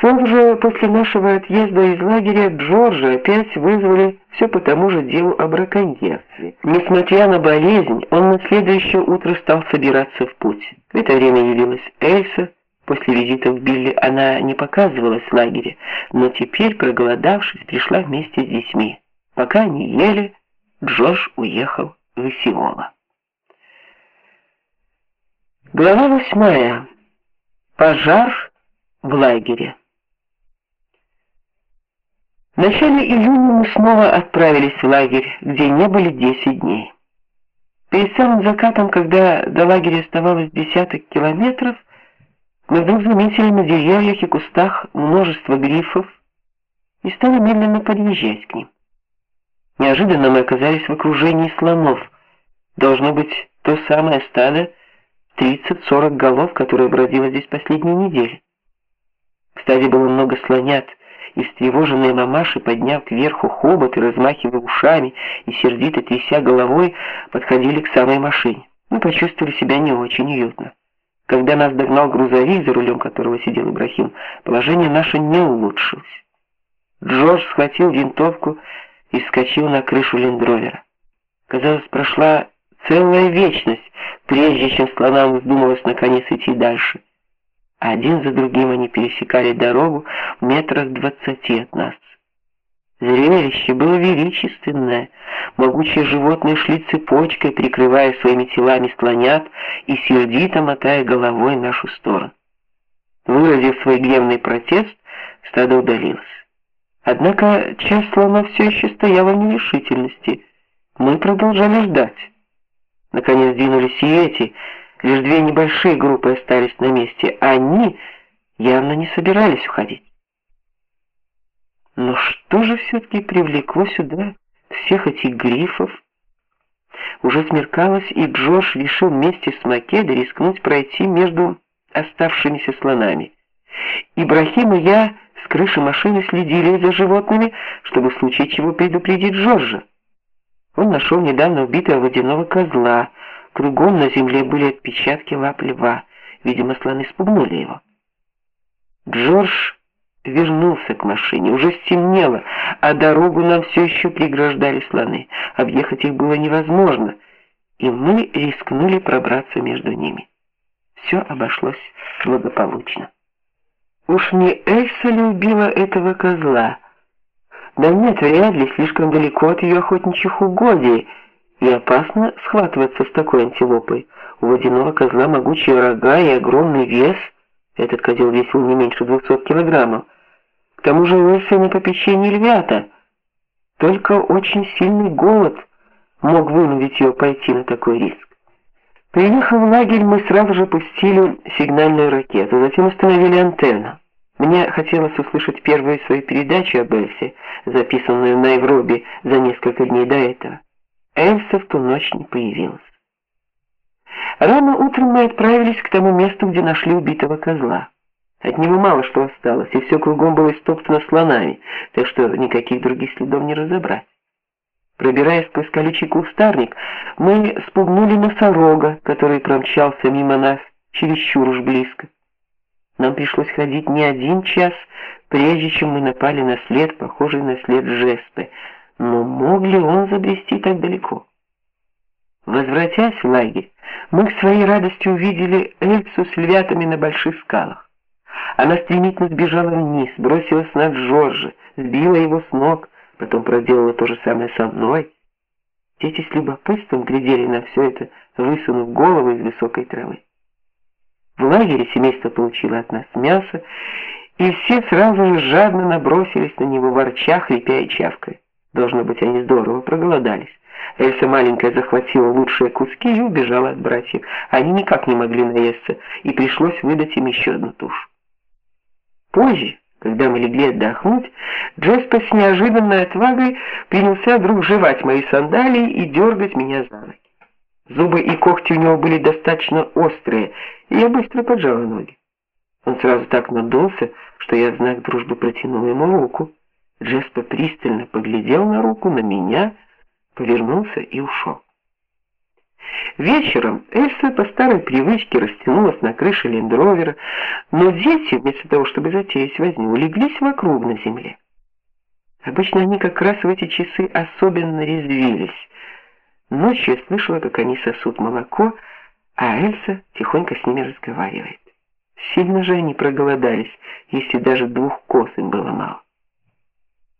Сразу же после нашего отъезда из лагеря Джорджа опять вызвали все по тому же делу о браконьерстве. Несмотря на болезнь, он на следующее утро стал собираться в путь. В это время явилась Эльса. После визита в Билли она не показывалась в лагере, но теперь, проголодавшись, пришла вместе с детьми. Пока они ели, Джордж уехал в Исиола. Глава восьмая. Пожар в лагере. В начале июня мы снова отправились в лагерь, где не были 10 дней. Перед самым закатом, когда до лагеря оставалось десяток километров, мы вдруг заметили на деревьях и кустах множество грифов и стали медленно подъезжать к ним. Неожиданно мы оказались в окружении слонов. Должно быть то самое стадо 30-40 голов, которое бродило здесь последние недели. Кстати, было много слонят, и встревоженные мамаши, подняв кверху хобот и размахивая ушами и сердито тряся головой, подходили к самой машине. Мы почувствовали себя не очень уютно. Когда нас догнал грузовик, за рулем которого сидел Ибрахим, положение наше не улучшилось. Джордж схватил винтовку и вскочил на крышу лендровера. Казалось, прошла целая вечность, прежде чем слонам вздумалось наконец идти дальше. Один за другим они пересекали дорогу в метрах двадцати от нас. Зрелище было величественное. Могучие животные шли цепочкой, прикрывая своими телами слонят и сердито мотая головой в нашу сторону. Выразив свой гневный протест, стадо удалилось. Однако часть слонов все еще стояла в нерешительности. Мы продолжали ждать. Наконец двинулись и эти, Лишь две небольшие группы остались на месте, а они явно не собирались уходить. Но что же все таки привлекло сюда всех этих грифов? Уже смеркалось, и Джош решил вместе с Македой рискнуть пройти между оставшимися слонами. Ибрахим и я с крыши машины следили за животными, чтобы в случае чего предупредить Джорджа. Он нашел недавно убитого водяного козла, Кругом на земле были отпечатки лап льва. Видимо, слоны спугнули его. Джордж вернулся к машине. Уже стемнело, а дорогу нам все еще преграждали слоны. Объехать их было невозможно, и мы рискнули пробраться между ними. Все обошлось благополучно. Уж не Эльса ли убила этого козла? Да нет, вряд ли, слишком далеко от ее охотничьих угодий. И опасно схватываться с такой антилопой. У водяного козла могучие рога и огромный вес. Этот козел весил не меньше 200 килограммов. К тому же Уэлси на попечении львята. Только очень сильный голод мог вынудить ее пойти на такой риск. Приехав в лагерь, мы сразу же пустили сигнальную ракету, затем установили антенну. Мне хотелось услышать первую свою передачу об Эльсе, записанную в Найроби за несколько дней до этого. Эльса в ту ночь не появилась. Рано утром мы отправились к тому месту, где нашли убитого козла. От него мало что осталось, и все кругом было истоптано слонами, так что никаких других следов не разобрать. Пробираясь сквозь колючий кустарник, мы спугнули носорога, который промчался мимо нас чересчур уж близко. Нам пришлось ходить не один час, прежде чем мы напали на след, похожий на след Жеспы. Но мог ли он забрести так далеко? Возвратясь в лагерь, мы к своей радости увидели Эльсу с львятами на больших скалах. Она стремительно сбежала вниз, бросилась на Джорджа, сбила его с ног, потом проделала то же самое со мной. Дети с любопытством глядели на все это, высунув головы из высокой травы. В лагере семейство получило от нас мясо, и все сразу же жадно набросились на него, ворча, хрипя и чавкая. Должно быть, они здорово проголодались. Эльса маленькая захватила лучшие куски и убежала от братьев. Они никак не могли наесться, и пришлось выдать им еще одну тушу. Позже, когда мы легли отдохнуть, Джеспа с неожиданной отвагой принялся вдруг жевать мои сандалии и дергать меня за ноги. Зубы и когти у него были достаточно острые, и я быстро поджала ноги. Он сразу так надулся, что я в знак дружбы протянул ему руку. Джеспа пристально поглядел на руку, на меня, повернулся и ушел. Вечером Эльса по старой привычке растянулась на крыше лендровера, но дети, вместо того, чтобы затеять возню, улеглись вокруг на земле. Обычно они как раз в эти часы особенно резвились. Ночью я слышала, как они сосут молоко, а Эльса тихонько с ними разговаривает. Сильно же они проголодались, если даже двух коз им было мало.